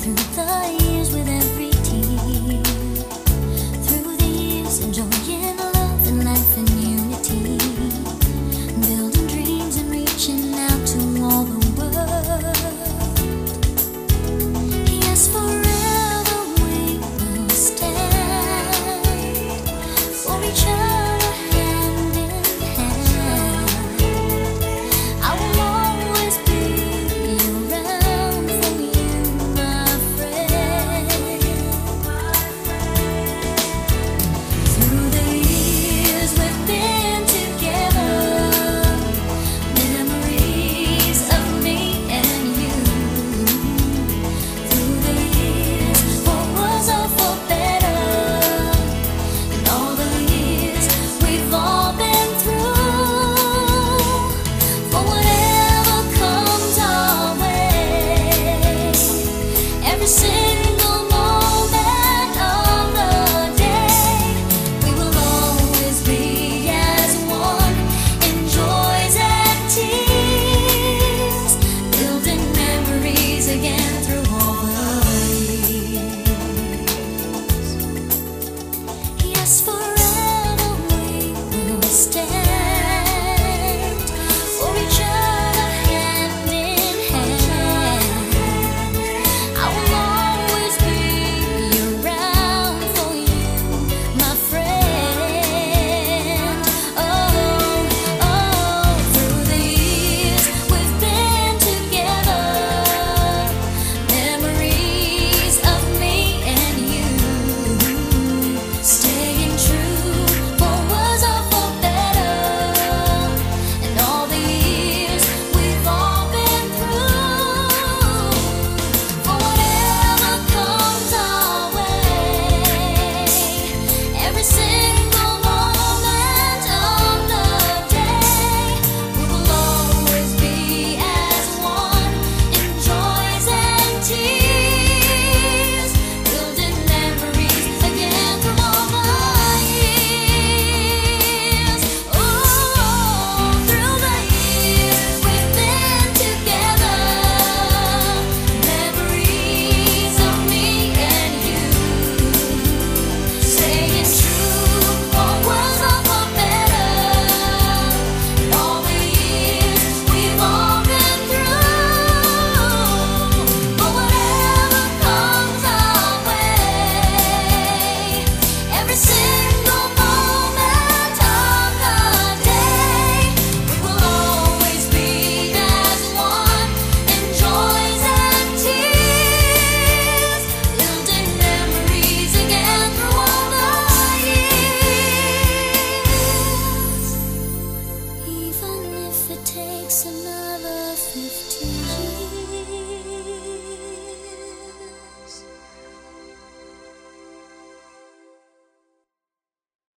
through the promises